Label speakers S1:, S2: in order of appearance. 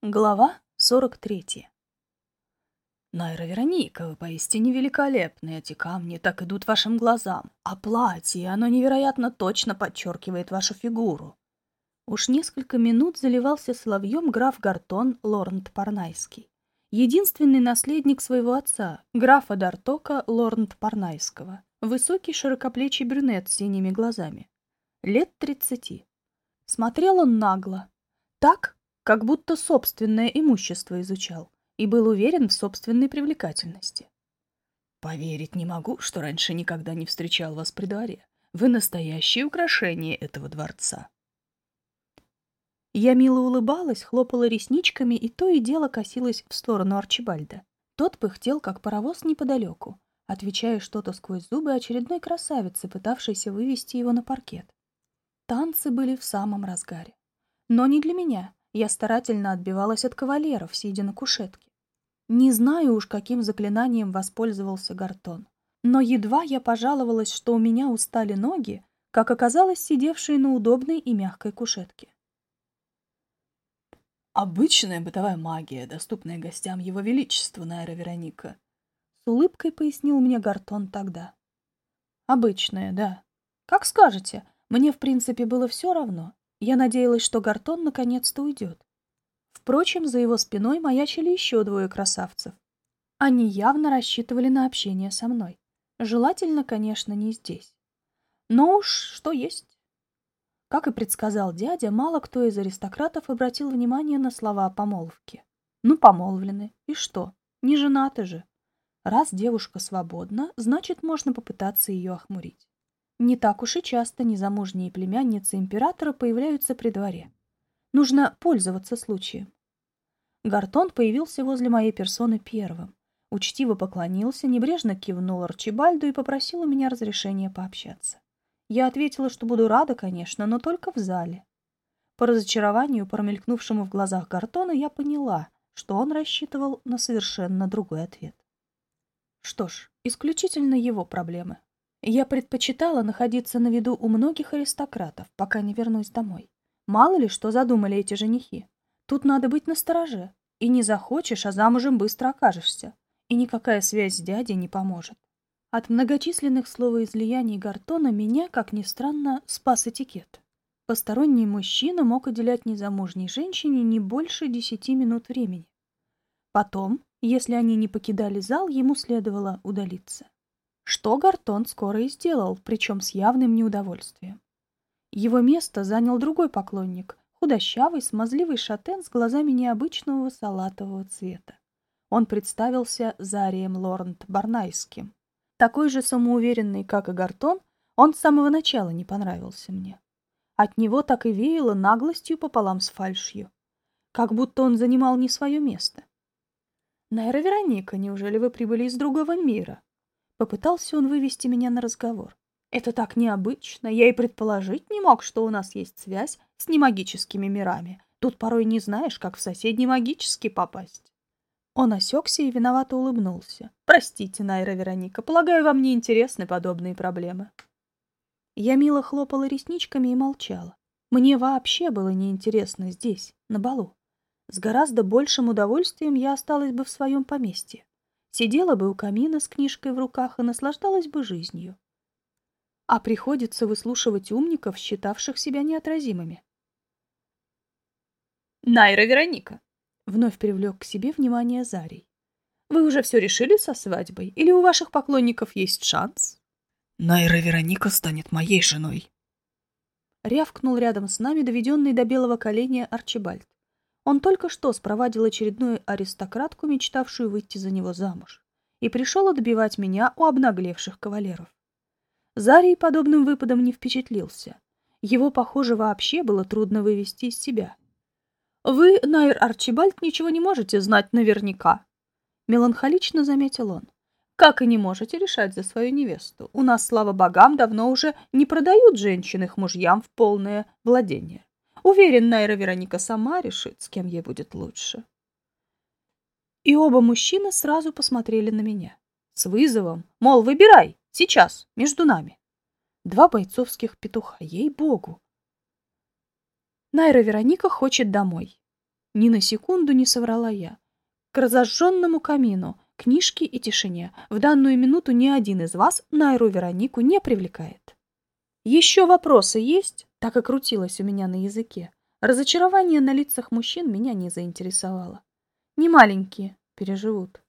S1: Глава 43 Найра Вероника, вы поистине великолепны. Эти камни так идут вашим глазам. А платье, оно невероятно точно подчеркивает вашу фигуру. Уж несколько минут заливался соловьем граф Гартон Лорент Парнайский. Единственный наследник своего отца, графа Дартока Лорент Парнайского. Высокий широкоплечий брюнет с синими глазами. Лет тридцати. Смотрел он нагло. Так, как будто собственное имущество изучал и был уверен в собственной привлекательности. «Поверить не могу, что раньше никогда не встречал вас при дворе. Вы настоящее украшение этого дворца». Я мило улыбалась, хлопала ресничками и то и дело косилась в сторону Арчибальда. Тот пыхтел, как паровоз неподалеку, отвечая что-то сквозь зубы очередной красавицы, пытавшейся вывести его на паркет. Танцы были в самом разгаре. Но не для меня. Я старательно отбивалась от кавалеров, сидя на кушетке. Не знаю уж, каким заклинанием воспользовался Гартон. Но едва я пожаловалась, что у меня устали ноги, как оказалось сидевшие на удобной и мягкой кушетке. «Обычная бытовая магия, доступная гостям Его Величества, Найра Вероника», — с улыбкой пояснил мне Гартон тогда. «Обычная, да. Как скажете. Мне, в принципе, было все равно. Я надеялась, что Гартон наконец-то уйдет. Впрочем, за его спиной маячили еще двое красавцев. Они явно рассчитывали на общение со мной. Желательно, конечно, не здесь. Но уж что есть. Как и предсказал дядя, мало кто из аристократов обратил внимание на слова о помолвке. Ну, помолвлены. И что? Не женаты же. Раз девушка свободна, значит, можно попытаться ее охмурить. Не так уж и часто незамужние племянницы императора появляются при дворе. Нужно пользоваться случаем. Гартон появился возле моей персоны первым. Учтиво поклонился, небрежно кивнул Арчибальду и попросил у меня разрешения пообщаться. Я ответила, что буду рада, конечно, но только в зале. По разочарованию, промелькнувшему в глазах Гартона, я поняла, что он рассчитывал на совершенно другой ответ. Что ж, исключительно его проблемы. Я предпочитала находиться на виду у многих аристократов, пока не вернусь домой. Мало ли, что задумали эти женихи. Тут надо быть настороже. И не захочешь, а замужем быстро окажешься. И никакая связь с дядей не поможет. От многочисленных словоизлияний Гартона меня, как ни странно, спас этикет. Посторонний мужчина мог уделять незамужней женщине не больше десяти минут времени. Потом, если они не покидали зал, ему следовало удалиться что Гартон скоро и сделал, причем с явным неудовольствием. Его место занял другой поклонник, худощавый, смазливый шатен с глазами необычного салатового цвета. Он представился Зарием Лорент Барнайским. Такой же самоуверенный, как и Гартон, он с самого начала не понравился мне. От него так и веяло наглостью пополам с фальшью. Как будто он занимал не свое место. «Найра Вероника, неужели вы прибыли из другого мира?» Попытался он вывести меня на разговор. Это так необычно, я и предположить не мог, что у нас есть связь с немагическими мирами. Тут порой не знаешь, как в соседний магический попасть. Он осекся и виновато улыбнулся. «Простите, Найра Вероника, полагаю, вам не интересны подобные проблемы». Я мило хлопала ресничками и молчала. Мне вообще было неинтересно здесь, на балу. С гораздо большим удовольствием я осталась бы в своем поместье. Сидела бы у камина с книжкой в руках и наслаждалась бы жизнью. А приходится выслушивать умников, считавших себя неотразимыми. «Найра Вероника!» — вновь привлек к себе внимание Зарий. «Вы уже все решили со свадьбой? Или у ваших поклонников есть шанс?»
S2: «Найра Вероника станет моей женой!»
S1: Рявкнул рядом с нами доведенный до белого коленя Арчибальд. Он только что спровадил очередную аристократку, мечтавшую выйти за него замуж, и пришел отбивать меня у обнаглевших кавалеров. Зарий подобным выпадом не впечатлился. Его, похоже, вообще было трудно вывести из себя. «Вы, Найр Арчибальд, ничего не можете знать наверняка», — меланхолично заметил он. «Как и не можете решать за свою невесту. У нас, слава богам, давно уже не продают женщин их мужьям в полное владение. Уверен, Найра Вероника сама решит, с кем ей будет лучше. И оба мужчины сразу посмотрели на меня. С вызовом. Мол, выбирай. Сейчас. Между нами. Два бойцовских петуха. Ей-богу. Найра Вероника хочет домой. Ни на секунду не соврала я. К разожженному камину, книжке и тишине в данную минуту ни один из вас Найру Веронику не привлекает. Еще вопросы есть? Так и крутилось у меня на языке. Разочарование на лицах мужчин меня не заинтересовало. Не маленькие, переживут.